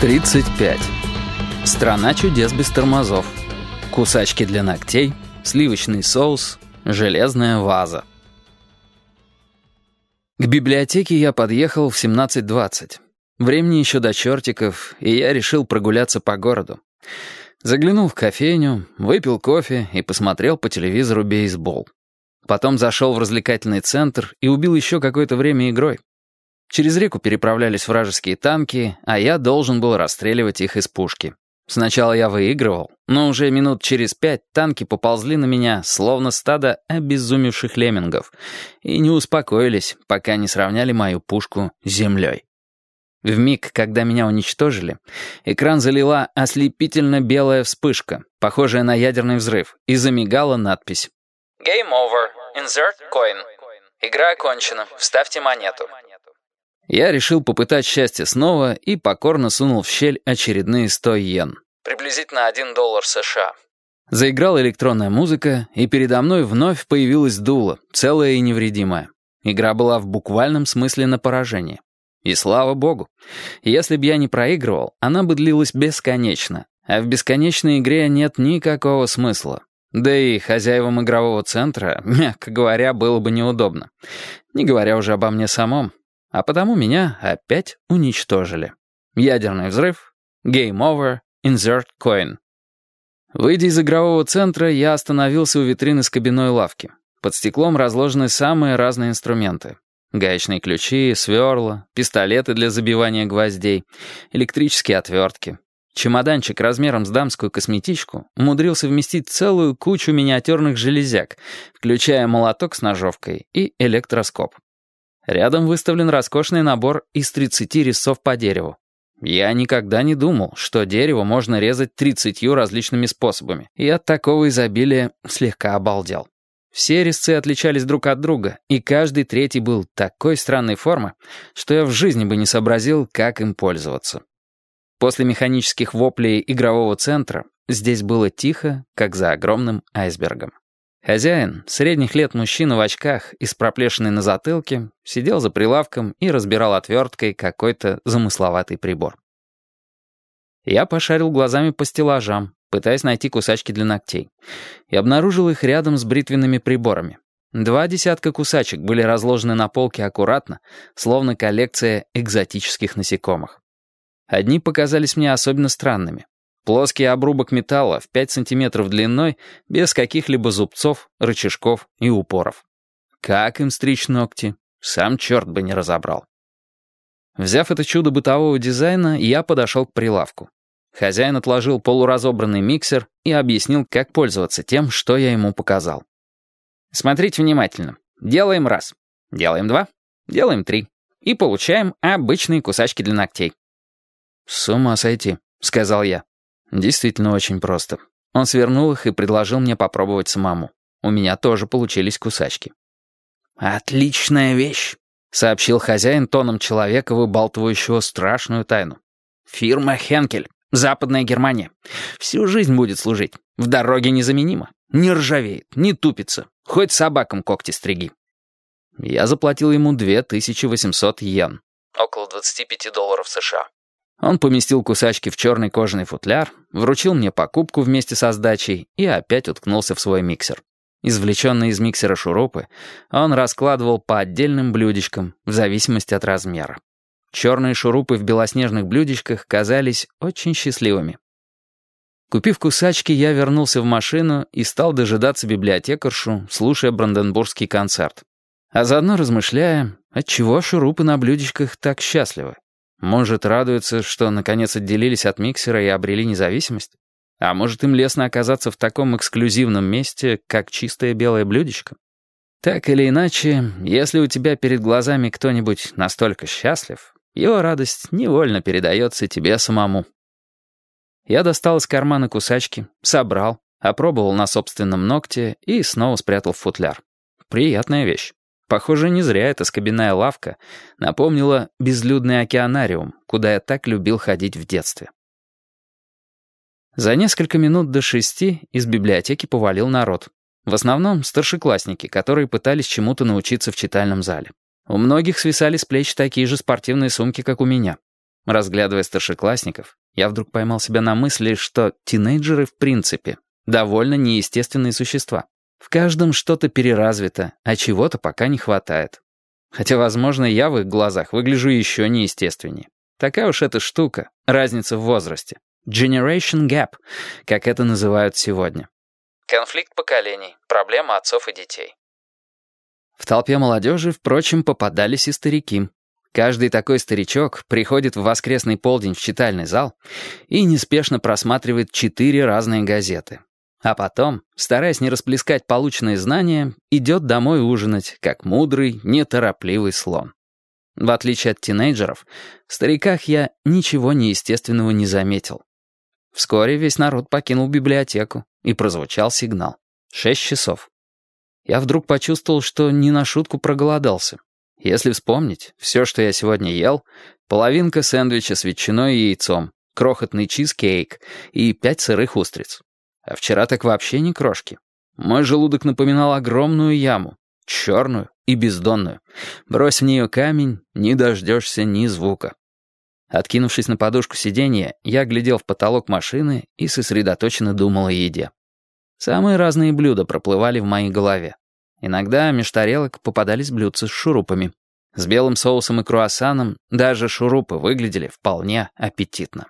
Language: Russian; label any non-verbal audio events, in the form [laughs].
35. Страна чудес без тормозов. Кусачки для ногтей, сливочный соус, железная ваза. К библиотеке я подъехал в 17.20. Времени еще до чертиков, и я решил прогуляться по городу. Заглянул в кофейню, выпил кофе и посмотрел по телевизору бейсбол. Потом зашел в развлекательный центр и убил еще какое-то время игрой. Через реку переправлялись вражеские танки, а я должен был расстреливать их из пушки. Сначала я выигрывал, но уже минут через пять танки поползли на меня, словно стадо обезумевших леммингов, и не успокоились, пока не сравняли мою пушку с землей. В миг, когда меня уничтожили, экран залила ослепительно белая вспышка, похожая на ядерный взрыв, и замигала надпись «Game over. Insert coin. Игра окончена. Вставьте монету». Я решил попытать счастье снова и покорно сунул в щель очередные 100 йен. Приблизительно 1 доллар США. Заиграла электронная музыка, и передо мной вновь появилась дуло, целая и невредимая. Игра была в буквальном смысле на поражение. И слава богу. Если бы я не проигрывал, она бы длилась бесконечно. А в бесконечной игре нет никакого смысла. Да и хозяевам игрового центра, [laughs] мягко говоря, было бы неудобно. Не говоря уже обо мне самом. А потому меня опять уничтожили. Ядерный взрыв, game over, insert coin. Выйдя из игрового центра, я остановился у витрины с кабиной лавки. Под стеклом разложены самые разные инструменты. Гаечные ключи, сверла, пистолеты для забивания гвоздей, электрические отвертки. Чемоданчик размером с дамскую косметичку умудрился вместить целую кучу миниатюрных железяк, включая молоток с ножовкой и электроскоп. Рядом выставлен роскошный набор из 30 резцов по дереву. Я никогда не думал, что дерево можно резать 30 различными способами, и от такого изобилия слегка обалдел. Все резцы отличались друг от друга, и каждый третий был такой странной формы, что я в жизни бы не сообразил, как им пользоваться. После механических воплей игрового центра здесь было тихо, как за огромным айсбергом. Хозяин, средних лет мужчина в очках и с проплешиной на затылке, сидел за прилавком и разбирал отверткой какой-то замысловатый прибор. Я пошарил глазами по стеллажам, пытаясь найти кусачки для ногтей, и обнаружил их рядом с бритвенными приборами. Два десятка кусачек были разложены на полке аккуратно, словно коллекция экзотических насекомых. Одни показались мне особенно странными. Плоский обрубок металла в 5 сантиметров длиной, без каких-либо зубцов, рычажков и упоров. Как им стричь ногти? Сам черт бы не разобрал. Взяв это чудо бытового дизайна, я подошел к прилавку. Хозяин отложил полуразобранный миксер и объяснил, как пользоваться тем, что я ему показал. Смотрите внимательно. Делаем раз. Делаем два. Делаем три. И получаем обычные кусачки для ногтей. «С ума сойти», — сказал я. Действительно очень просто. Он свернул их и предложил мне попробовать самому. У меня тоже получились кусачки. «Отличная вещь», — сообщил хозяин тоном человека, выбалтывающего страшную тайну. «Фирма «Хенкель», Западная Германия. Всю жизнь будет служить. В дороге незаменимо. Не ржавеет, не тупится. Хоть собакам когти стриги». Я заплатил ему 2800 йен. Около 25 долларов США. Он поместил кусачки в черный кожаный футляр, вручил мне покупку вместе со сдачей и опять уткнулся в свой миксер. Извлеченные из миксера шурупы он раскладывал по отдельным блюдечкам в зависимости от размера. Черные шурупы в белоснежных блюдечках казались очень счастливыми. Купив кусачки, я вернулся в машину и стал дожидаться библиотекаршу, слушая бранденбургский концерт. А заодно размышляя, отчего шурупы на блюдечках так счастливы. Может, радуются, что наконец отделились от миксера и обрели независимость? А может, им лестно оказаться в таком эксклюзивном месте, как чистое белое блюдечко? Так или иначе, если у тебя перед глазами кто-нибудь настолько счастлив, его радость невольно передается тебе самому. Я достал из кармана кусачки, собрал, опробовал на собственном ногте и снова спрятал в футляр. Приятная вещь. Похоже, не зря эта скобяная лавка напомнила безлюдный океанариум, куда я так любил ходить в детстве. За несколько минут до шести из библиотеки повалил народ. В основном старшеклассники, которые пытались чему-то научиться в читальном зале. У многих свисали с плеч такие же спортивные сумки, как у меня. разглядывая старшеклассников, я вдруг поймал себя на мысли, что тинейджеры в принципе довольно неестественные существа. В каждом что-то переразвито, а чего-то пока не хватает. Хотя, возможно, я в их глазах выгляжу еще неестественнее. Такая уж эта штука, разница в возрасте. Generation Gap, как это называют сегодня. Конфликт поколений, проблема отцов и детей. В толпе молодежи, впрочем, попадались и старики. Каждый такой старичок приходит в воскресный полдень в читальный зал и неспешно просматривает четыре разные газеты. А потом, стараясь не расплескать полученные знания, идет домой ужинать, как мудрый, неторопливый слон. В отличие от тинейджеров, в стариках я ничего неестественного не заметил. Вскоре весь народ покинул библиотеку, и прозвучал сигнал. Шесть часов. Я вдруг почувствовал, что не на шутку проголодался. Если вспомнить, все, что я сегодня ел, половинка сэндвича с ветчиной и яйцом, крохотный чизкейк и пять сырых устриц. А вчера так вообще не крошки. Мой желудок напоминал огромную яму, черную и бездонную. Брось в нее камень, не дождешься ни звука. Откинувшись на подушку сиденья, я глядел в потолок машины и сосредоточенно думал о еде. Самые разные блюда проплывали в моей голове. Иногда меж тарелок попадались блюдца с шурупами. С белым соусом и круассаном даже шурупы выглядели вполне аппетитно.